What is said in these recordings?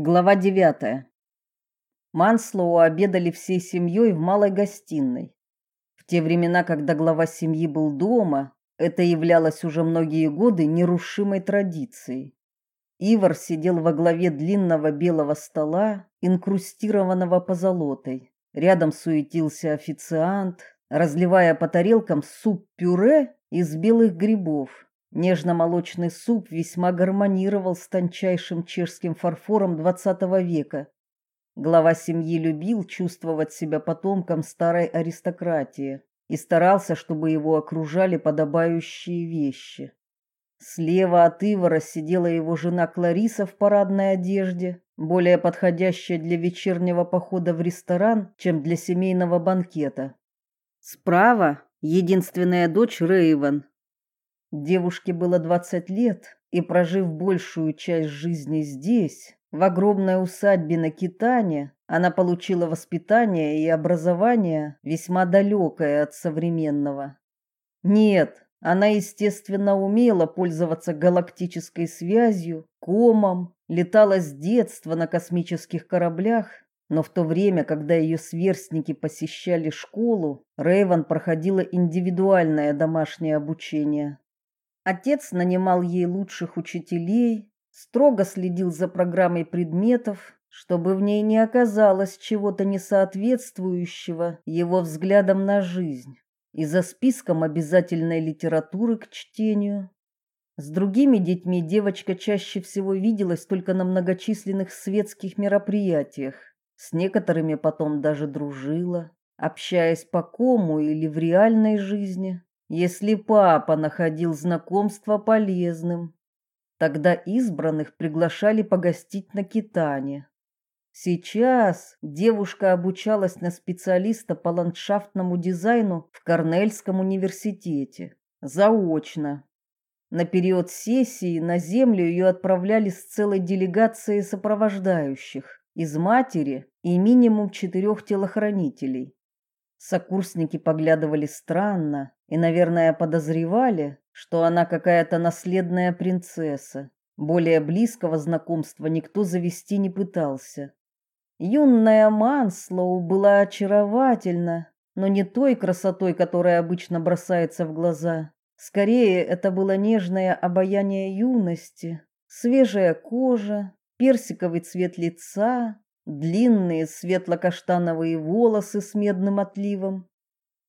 Глава 9. Манслоу обедали всей семьей в малой гостиной. В те времена, когда глава семьи был дома, это являлось уже многие годы нерушимой традицией. Ивар сидел во главе длинного белого стола, инкрустированного позолотой. Рядом суетился официант, разливая по тарелкам суп-пюре из белых грибов. Нежно-молочный суп весьма гармонировал с тончайшим чешским фарфором XX века. Глава семьи любил чувствовать себя потомком старой аристократии и старался, чтобы его окружали подобающие вещи. Слева от Ивара сидела его жена Клариса в парадной одежде, более подходящая для вечернего похода в ресторан, чем для семейного банкета. Справа единственная дочь Рейвен, Девушке было 20 лет, и прожив большую часть жизни здесь, в огромной усадьбе на Китане, она получила воспитание и образование весьма далекое от современного. Нет, она, естественно, умела пользоваться галактической связью, комом, летала с детства на космических кораблях, но в то время, когда ее сверстники посещали школу, Рейвен проходила индивидуальное домашнее обучение. Отец нанимал ей лучших учителей, строго следил за программой предметов, чтобы в ней не оказалось чего-то несоответствующего его взглядам на жизнь, и за списком обязательной литературы к чтению. С другими детьми девочка чаще всего виделась только на многочисленных светских мероприятиях, с некоторыми потом даже дружила, общаясь по кому или в реальной жизни если папа находил знакомство полезным. Тогда избранных приглашали погостить на Китане. Сейчас девушка обучалась на специалиста по ландшафтному дизайну в Корнельском университете, заочно. На период сессии на землю ее отправляли с целой делегацией сопровождающих из матери и минимум четырех телохранителей. Сокурсники поглядывали странно и, наверное, подозревали, что она какая-то наследная принцесса. Более близкого знакомства никто завести не пытался. Юная Манслоу была очаровательна, но не той красотой, которая обычно бросается в глаза. Скорее, это было нежное обаяние юности, свежая кожа, персиковый цвет лица, длинные светло-каштановые волосы с медным отливом.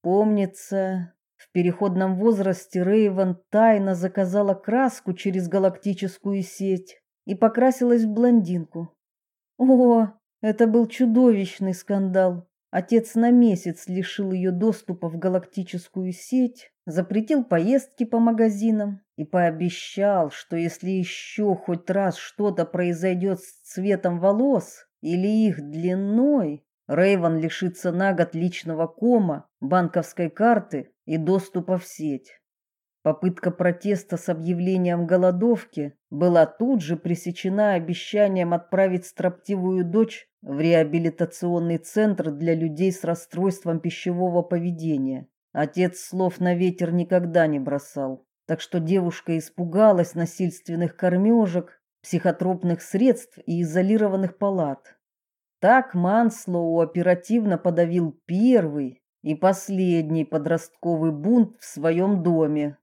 Помнится, в переходном возрасте Рейвен тайно заказала краску через галактическую сеть и покрасилась в блондинку. О, это был чудовищный скандал. Отец на месяц лишил ее доступа в галактическую сеть, запретил поездки по магазинам и пообещал, что если еще хоть раз что-то произойдет с цветом волос, или их длиной, Рейвен лишится на год личного кома, банковской карты и доступа в сеть. Попытка протеста с объявлением голодовки была тут же пресечена обещанием отправить строптивую дочь в реабилитационный центр для людей с расстройством пищевого поведения. Отец слов на ветер никогда не бросал, так что девушка испугалась насильственных кормежек психотропных средств и изолированных палат. Так Манслоу оперативно подавил первый и последний подростковый бунт в своем доме.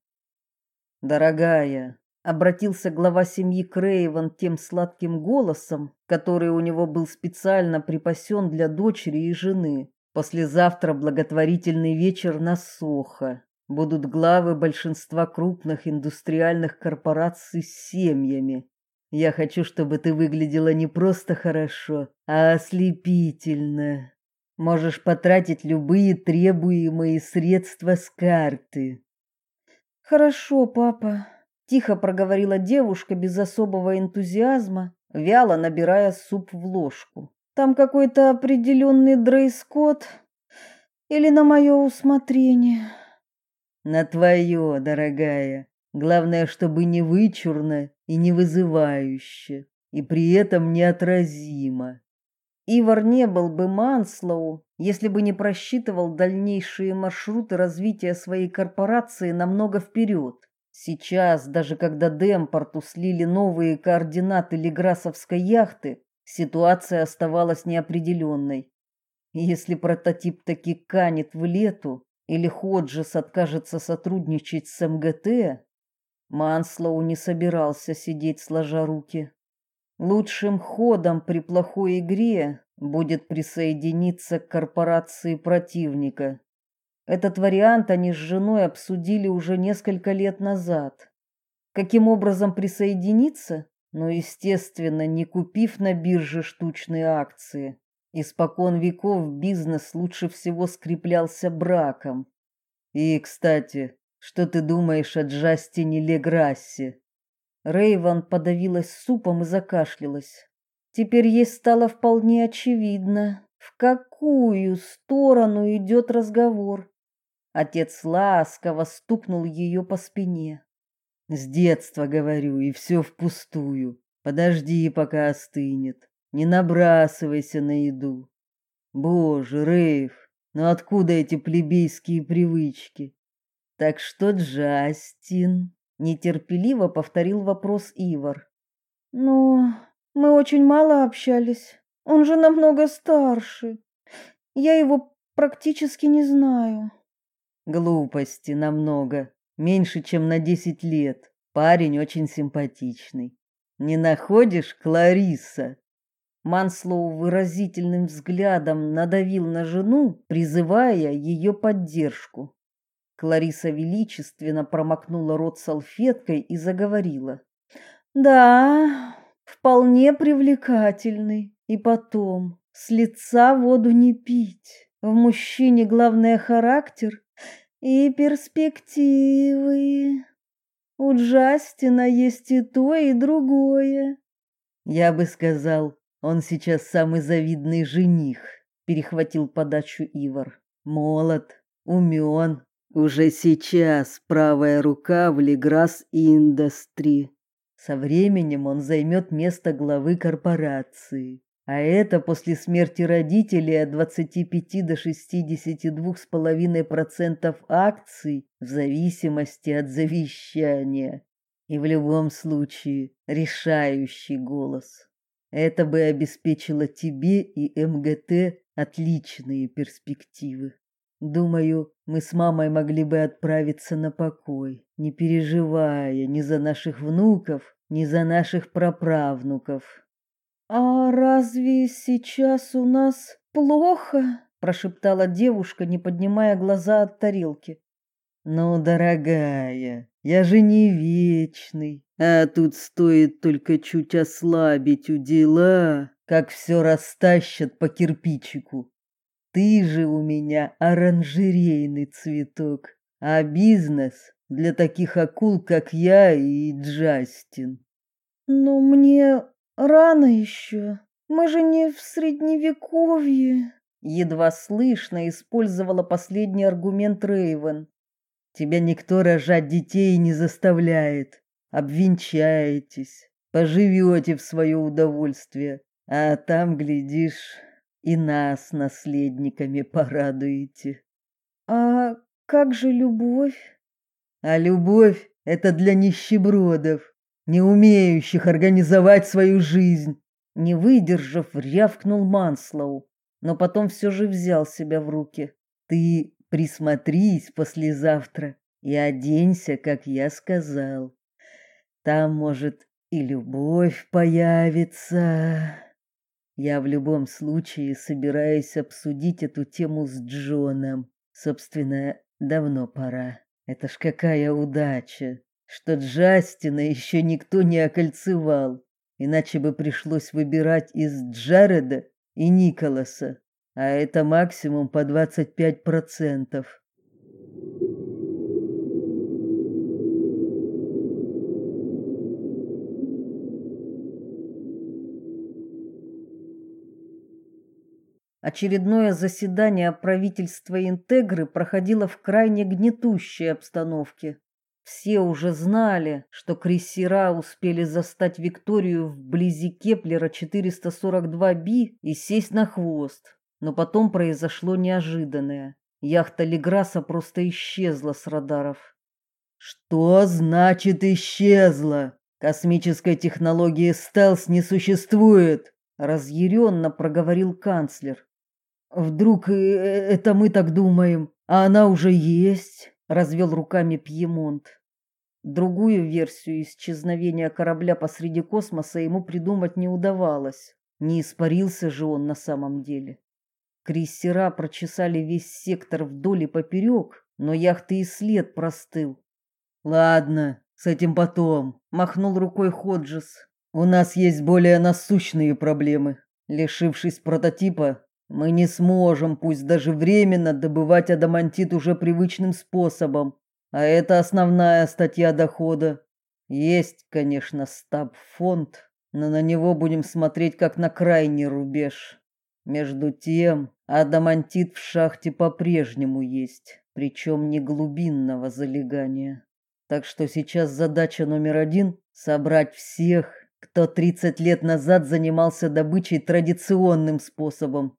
Дорогая, обратился глава семьи Крейвен тем сладким голосом, который у него был специально припасен для дочери и жены. Послезавтра благотворительный вечер на Сохо. Будут главы большинства крупных индустриальных корпораций с семьями. Я хочу, чтобы ты выглядела не просто хорошо, а ослепительно. Можешь потратить любые требуемые средства с карты. Хорошо, папа, тихо проговорила девушка без особого энтузиазма, вяло набирая суп в ложку. Там какой-то определенный дресс-код или на мое усмотрение? На твое, дорогая. Главное, чтобы не вычурно и не вызывающе, и при этом неотразимо. Ивар не был бы Манслоу, если бы не просчитывал дальнейшие маршруты развития своей корпорации намного вперед. Сейчас, даже когда Демпорту слили новые координаты Леграсовской яхты, Ситуация оставалась неопределенной. Если прототип таки канет в лету, или Ходжес откажется сотрудничать с МГТ, Манслоу не собирался сидеть сложа руки. Лучшим ходом при плохой игре будет присоединиться к корпорации противника. Этот вариант они с женой обсудили уже несколько лет назад. Каким образом присоединиться? Ну, естественно, не купив на бирже штучные акции. Испокон веков бизнес лучше всего скреплялся браком. И, кстати, что ты думаешь о Джастине Леграссе? Рейван подавилась супом и закашлялась. Теперь ей стало вполне очевидно, в какую сторону идет разговор. Отец ласково стукнул ее по спине. С детства говорю, и все впустую. Подожди, пока остынет. Не набрасывайся на еду. Боже, Рейв, ну откуда эти плебейские привычки? Так что Джастин нетерпеливо повторил вопрос Ивар. Ну, мы очень мало общались. Он же намного старше. Я его практически не знаю. Глупости намного, меньше, чем на десять лет. Парень очень симпатичный. Не находишь, Клариса? Манслоу выразительным взглядом надавил на жену, призывая ее поддержку. Клариса величественно промокнула рот салфеткой и заговорила. Да, вполне привлекательный. И потом, с лица воду не пить. В мужчине главное характер и перспективы. У Джастина есть и то, и другое. Я бы сказал, он сейчас самый завидный жених, перехватил подачу Ивар. Молод, умен, уже сейчас правая рука в Леграс Индастри. Со временем он займет место главы корпорации. А это после смерти родителей от 25 до 62,5% акций в зависимости от завещания. И в любом случае решающий голос. Это бы обеспечило тебе и МГТ отличные перспективы. Думаю, мы с мамой могли бы отправиться на покой, не переживая ни за наших внуков, ни за наших праправнуков. А разве сейчас у нас плохо? прошептала девушка, не поднимая глаза от тарелки. Ну, дорогая, я же не вечный. А тут стоит только чуть ослабить у дела, как все растащат по кирпичику. Ты же у меня оранжерейный цветок, а бизнес для таких акул, как я и Джастин. Но мне Рано еще. Мы же не в средневековье. Едва слышно использовала последний аргумент Рейвен. Тебя никто рожать детей не заставляет. Обвенчаетесь, поживете в свое удовольствие, а там глядишь и нас наследниками порадуете. А как же любовь? А любовь это для нищебродов не умеющих организовать свою жизнь. Не выдержав, рявкнул Манслоу, но потом все же взял себя в руки. Ты присмотрись послезавтра и оденься, как я сказал. Там, может, и любовь появится. Я в любом случае собираюсь обсудить эту тему с Джоном. Собственно, давно пора. Это ж какая удача что Джастина еще никто не окольцевал, иначе бы пришлось выбирать из Джареда и Николаса, а это максимум по 25%. Очередное заседание правительства Интегры проходило в крайне гнетущей обстановке. Все уже знали, что крейсера успели застать Викторию вблизи Кеплера 442b и сесть на хвост. Но потом произошло неожиданное. Яхта Леграса просто исчезла с радаров. Что значит исчезла? Космической технологии стелс не существует. разъяренно проговорил канцлер. Вдруг э, это мы так думаем, а она уже есть, развел руками Пьемонт. Другую версию исчезновения корабля посреди космоса ему придумать не удавалось. Не испарился же он на самом деле. Крейсера прочесали весь сектор вдоль и поперек, но яхты и след простыл. Ладно, с этим потом, махнул рукой Ходжес. У нас есть более насущные проблемы. Лишившись прототипа, мы не сможем, пусть даже временно, добывать адамантит уже привычным способом. А это основная статья дохода. Есть, конечно, стаб-фонд, но на него будем смотреть как на крайний рубеж. Между тем, адамантит в шахте по-прежнему есть, причем не глубинного залегания. Так что сейчас задача номер один – собрать всех, кто 30 лет назад занимался добычей традиционным способом.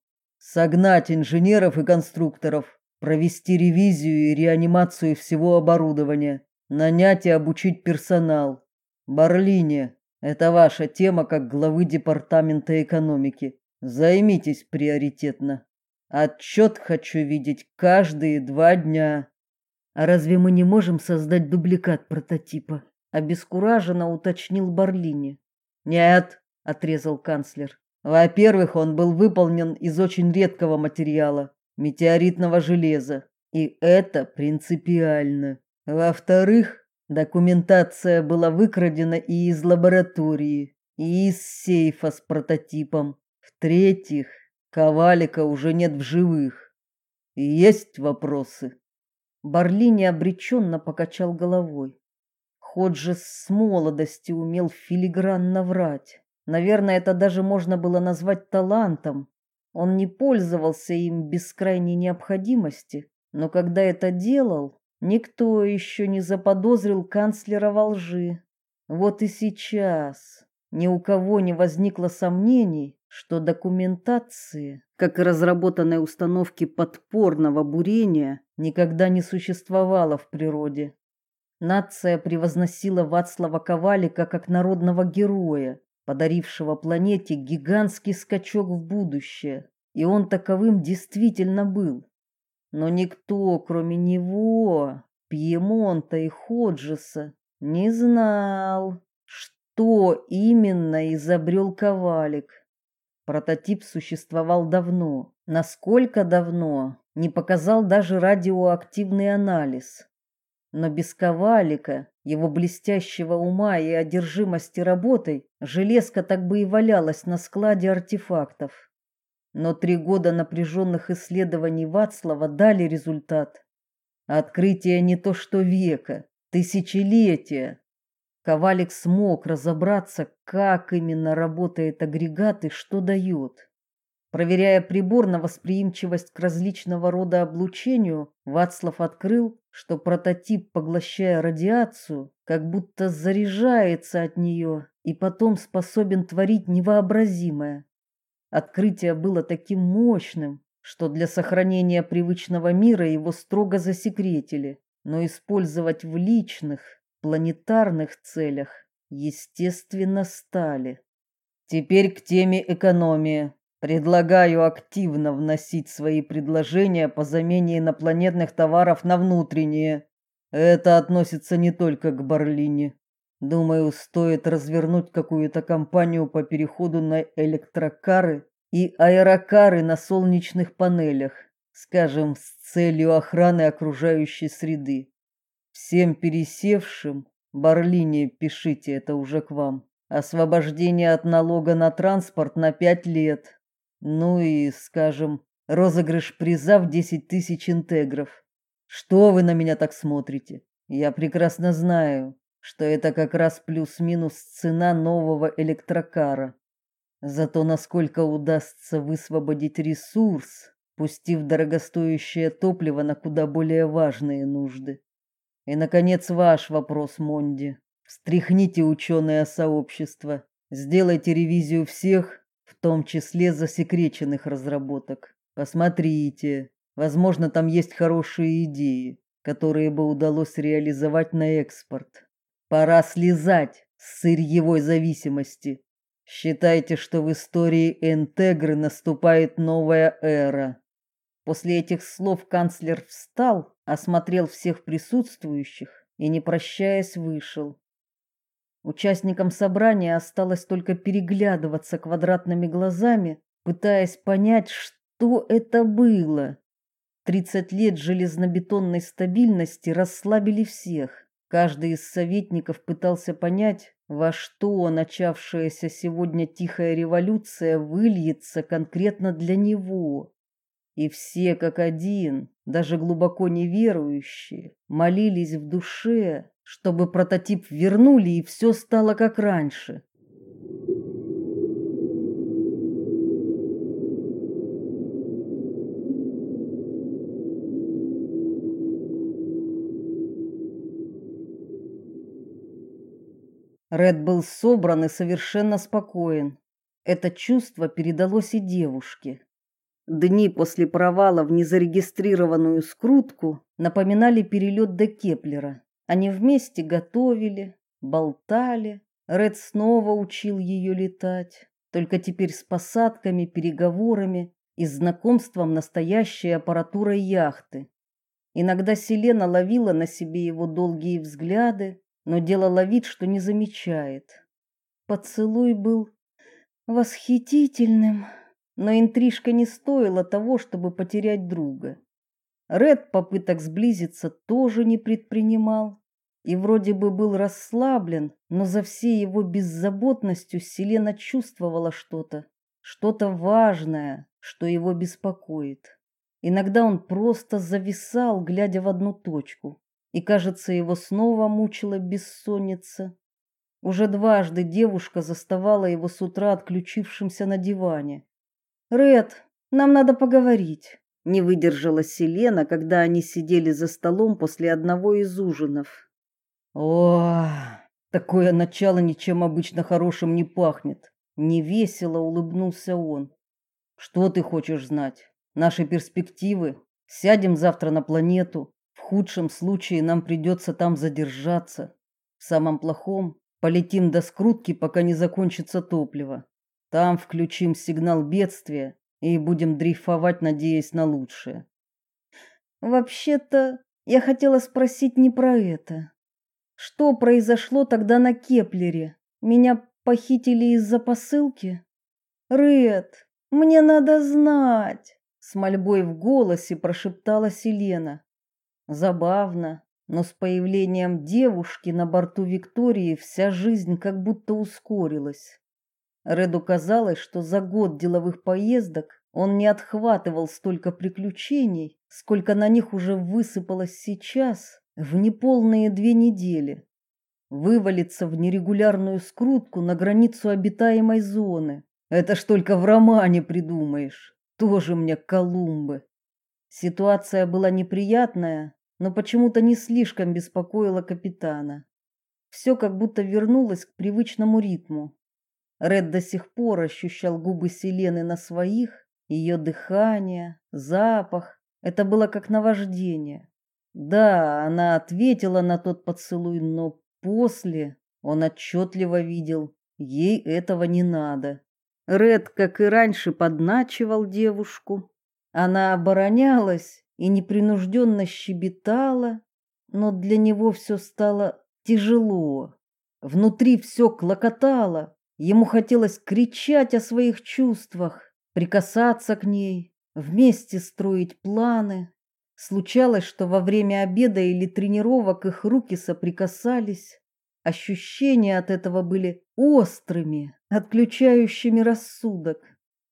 Согнать инженеров и конструкторов, провести ревизию и реанимацию всего оборудования, нанять и обучить персонал. Барлине, это ваша тема как главы департамента экономики. Займитесь приоритетно. Отчет хочу видеть каждые два дня. А разве мы не можем создать дубликат прототипа? обескураженно уточнил Барлини. Нет, отрезал канцлер. Во-первых, он был выполнен из очень редкого материала метеоритного железа, и это принципиально. Во-вторых, документация была выкрадена и из лаборатории, и из сейфа с прототипом. В-третьих, Ковалика уже нет в живых. Есть вопросы. Барлини обреченно покачал головой. Ходжес с молодости умел филигранно врать. Наверное, это даже можно было назвать талантом. Он не пользовался им без крайней необходимости, но когда это делал, никто еще не заподозрил канцлера во лжи. Вот и сейчас ни у кого не возникло сомнений, что документации, как и разработанной установки подпорного бурения, никогда не существовало в природе. Нация превозносила Вацлава Ковалика как народного героя, подарившего планете гигантский скачок в будущее, и он таковым действительно был. Но никто, кроме него, Пьемонта и Ходжеса, не знал, что именно изобрел Ковалик. Прототип существовал давно. Насколько давно, не показал даже радиоактивный анализ. Но без Ковалика его блестящего ума и одержимости работой, железка так бы и валялась на складе артефактов. Но три года напряженных исследований Вацлава дали результат. Открытие не то что века, тысячелетия. Ковалик смог разобраться, как именно работает агрегат и что дает. Проверяя прибор на восприимчивость к различного рода облучению, Вацлав открыл, что прототип, поглощая радиацию, как будто заряжается от нее и потом способен творить невообразимое. Открытие было таким мощным, что для сохранения привычного мира его строго засекретили, но использовать в личных, планетарных целях, естественно, стали. Теперь к теме экономии. Предлагаю активно вносить свои предложения по замене инопланетных товаров на внутренние. Это относится не только к Барлине. Думаю, стоит развернуть какую-то кампанию по переходу на электрокары и аэрокары на солнечных панелях, скажем, с целью охраны окружающей среды. Всем пересевшим, Барлине, пишите это уже к вам. Освобождение от налога на транспорт на пять лет. Ну и, скажем, розыгрыш приза в десять тысяч интегров. Что вы на меня так смотрите? Я прекрасно знаю, что это как раз плюс-минус цена нового электрокара. Зато насколько удастся высвободить ресурс, пустив дорогостоящее топливо на куда более важные нужды. И наконец ваш вопрос, Монди. Встряхните ученое сообщество, сделайте ревизию всех том числе засекреченных разработок. Посмотрите, возможно, там есть хорошие идеи, которые бы удалось реализовать на экспорт. Пора слезать с сырьевой зависимости. Считайте, что в истории Энтегры наступает новая эра. После этих слов канцлер встал, осмотрел всех присутствующих и, не прощаясь, вышел. Участникам собрания осталось только переглядываться квадратными глазами, пытаясь понять, что это было. Тридцать лет железнобетонной стабильности расслабили всех. Каждый из советников пытался понять, во что начавшаяся сегодня тихая революция выльется конкретно для него. И все как один, даже глубоко неверующие, молились в душе, чтобы прототип вернули и все стало как раньше. Ред был собран и совершенно спокоен. Это чувство передалось и девушке. Дни после провала в незарегистрированную скрутку напоминали перелет до Кеплера. Они вместе готовили, болтали. Ред снова учил ее летать, только теперь с посадками, переговорами и знакомством настоящей аппаратурой яхты. Иногда Селена ловила на себе его долгие взгляды, но делала вид, что не замечает. Поцелуй был восхитительным но интрижка не стоила того, чтобы потерять друга. Ред попыток сблизиться тоже не предпринимал и вроде бы был расслаблен, но за всей его беззаботностью Селена чувствовала что-то, что-то важное, что его беспокоит. Иногда он просто зависал, глядя в одну точку, и, кажется, его снова мучила бессонница. Уже дважды девушка заставала его с утра отключившимся на диване. Ред, нам надо поговорить. Не выдержала Селена, когда они сидели за столом после одного из ужинов. О, такое начало ничем обычно хорошим не пахнет. Невесело улыбнулся он. Что ты хочешь знать? Наши перспективы? Сядем завтра на планету. В худшем случае нам придется там задержаться. В самом плохом полетим до скрутки, пока не закончится топливо. Там включим сигнал бедствия и будем дрейфовать, надеясь на лучшее. Вообще-то, я хотела спросить не про это. Что произошло тогда на Кеплере? Меня похитили из-за посылки? Ред, мне надо знать, с мольбой в голосе прошептала Селена. Забавно, но с появлением девушки на борту Виктории вся жизнь как будто ускорилась. Реду казалось, что за год деловых поездок он не отхватывал столько приключений, сколько на них уже высыпалось сейчас в неполные две недели. Вывалиться в нерегулярную скрутку на границу обитаемой зоны. Это ж только в романе придумаешь. Тоже мне Колумбы. Ситуация была неприятная, но почему-то не слишком беспокоила капитана. Все как будто вернулось к привычному ритму. Ред до сих пор ощущал губы Селены на своих, ее дыхание, запах. Это было как наваждение. Да, она ответила на тот поцелуй, но после он отчетливо видел, ей этого не надо. Ред, как и раньше, подначивал девушку. Она оборонялась и непринужденно щебетала, но для него все стало тяжело. Внутри все клокотало, Ему хотелось кричать о своих чувствах, прикасаться к ней, вместе строить планы. Случалось, что во время обеда или тренировок их руки соприкасались. Ощущения от этого были острыми, отключающими рассудок.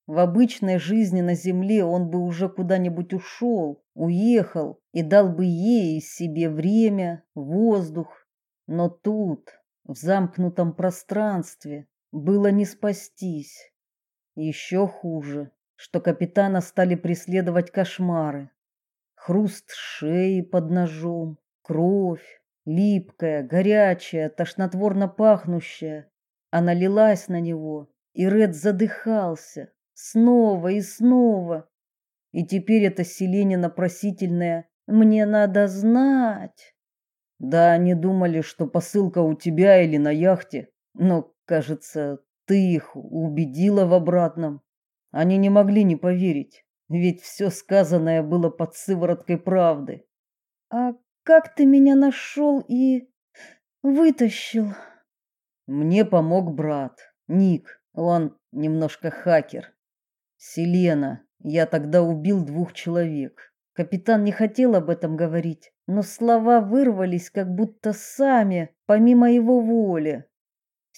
В обычной жизни на земле он бы уже куда-нибудь ушел, уехал и дал бы ей и себе время, воздух. Но тут, в замкнутом пространстве, было не спастись. Еще хуже, что капитана стали преследовать кошмары. Хруст шеи под ножом, кровь, липкая, горячая, тошнотворно пахнущая. Она лилась на него, и Ред задыхался снова и снова. И теперь это Селенина просительное «мне надо знать». Да, они думали, что посылка у тебя или на яхте, но Кажется, Ты их убедила в обратном. Они не могли не поверить, ведь все сказанное было под сывороткой правды. А как ты меня нашел и вытащил? Мне помог брат, Ник. Он немножко хакер. Селена, я тогда убил двух человек. Капитан не хотел об этом говорить, но слова вырвались как будто сами, помимо его воли.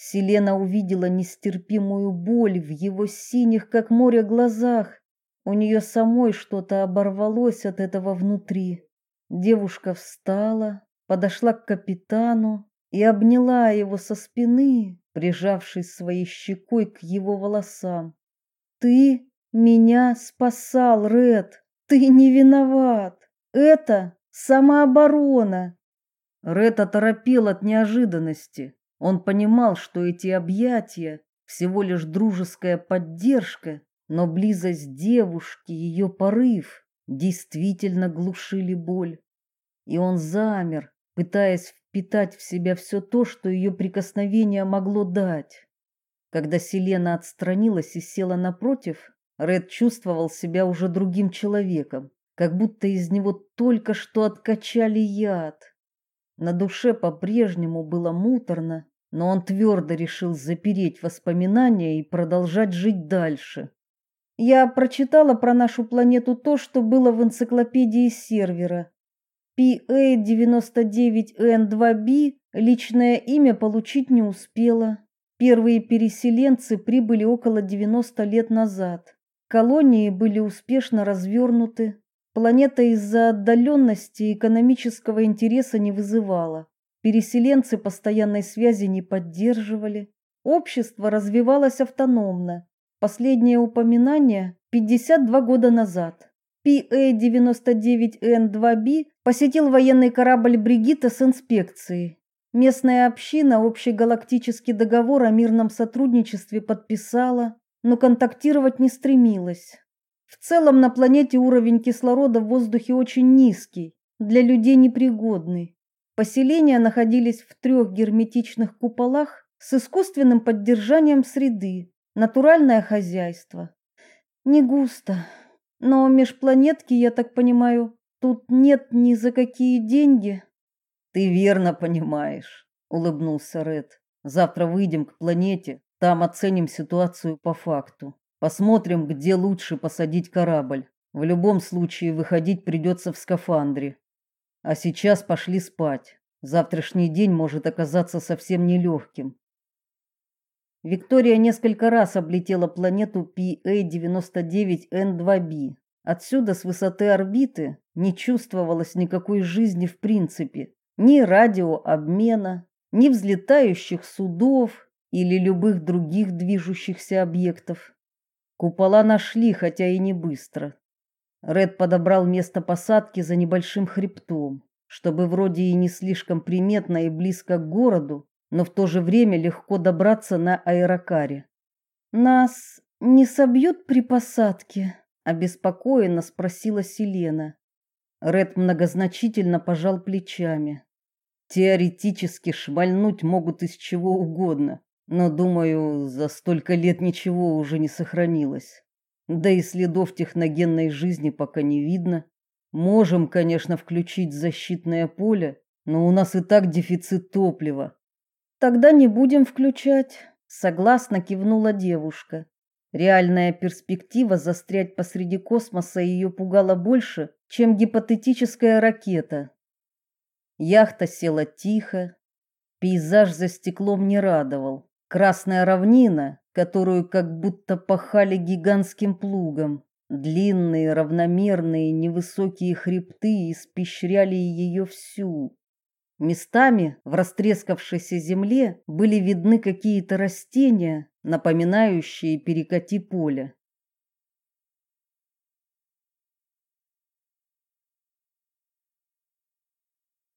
Селена увидела нестерпимую боль в его синих, как море, глазах. У нее самой что-то оборвалось от этого внутри. Девушка встала, подошла к капитану и обняла его со спины, прижавшись своей щекой к его волосам. Ты меня спасал, Ред. Ты не виноват. Это самооборона. Ред оторопел от неожиданности. Он понимал, что эти объятия всего лишь дружеская поддержка, но близость девушки, ее порыв действительно глушили боль. И он замер, пытаясь впитать в себя все то, что ее прикосновение могло дать. Когда Селена отстранилась и села напротив, Ред чувствовал себя уже другим человеком, как будто из него только что откачали яд. На душе по-прежнему было муторно, но он твердо решил запереть воспоминания и продолжать жить дальше. Я прочитала про нашу планету то, что было в энциклопедии сервера. PA99N2B личное имя получить не успела. Первые переселенцы прибыли около 90 лет назад. Колонии были успешно развернуты, Планета из-за отдаленности экономического интереса не вызывала. Переселенцы постоянной связи не поддерживали. Общество развивалось автономно. Последнее упоминание 52 года назад. PA-99N2B посетил военный корабль «Бригитта» с инспекцией. Местная община общегалактический договор о мирном сотрудничестве подписала, но контактировать не стремилась. В целом на планете уровень кислорода в воздухе очень низкий, для людей непригодный. Поселения находились в трех герметичных куполах с искусственным поддержанием среды, натуральное хозяйство. Не густо, но межпланетки, я так понимаю, тут нет ни за какие деньги. Ты верно понимаешь, улыбнулся Ред. Завтра выйдем к планете, там оценим ситуацию по факту. Посмотрим, где лучше посадить корабль. В любом случае выходить придется в скафандре. А сейчас пошли спать. Завтрашний день может оказаться совсем нелегким. Виктория несколько раз облетела планету PA-99N2b. Отсюда, с высоты орбиты, не чувствовалось никакой жизни в принципе. Ни радиообмена, ни взлетающих судов или любых других движущихся объектов. Купола нашли, хотя и не быстро. Ред подобрал место посадки за небольшим хребтом, чтобы вроде и не слишком приметно и близко к городу, но в то же время легко добраться на аэрокаре. Нас не собьют при посадке, обеспокоенно спросила Селена. Ред многозначительно пожал плечами. Теоретически шмальнуть могут из чего угодно, но, думаю, за столько лет ничего уже не сохранилось. Да и следов техногенной жизни пока не видно. Можем, конечно, включить защитное поле, но у нас и так дефицит топлива. Тогда не будем включать, согласно кивнула девушка. Реальная перспектива застрять посреди космоса ее пугала больше, чем гипотетическая ракета. Яхта села тихо, пейзаж за стеклом не радовал. Красная равнина, которую как будто пахали гигантским плугом. Длинные, равномерные, невысокие хребты испещряли ее всю. Местами в растрескавшейся земле были видны какие-то растения, напоминающие перекати поле.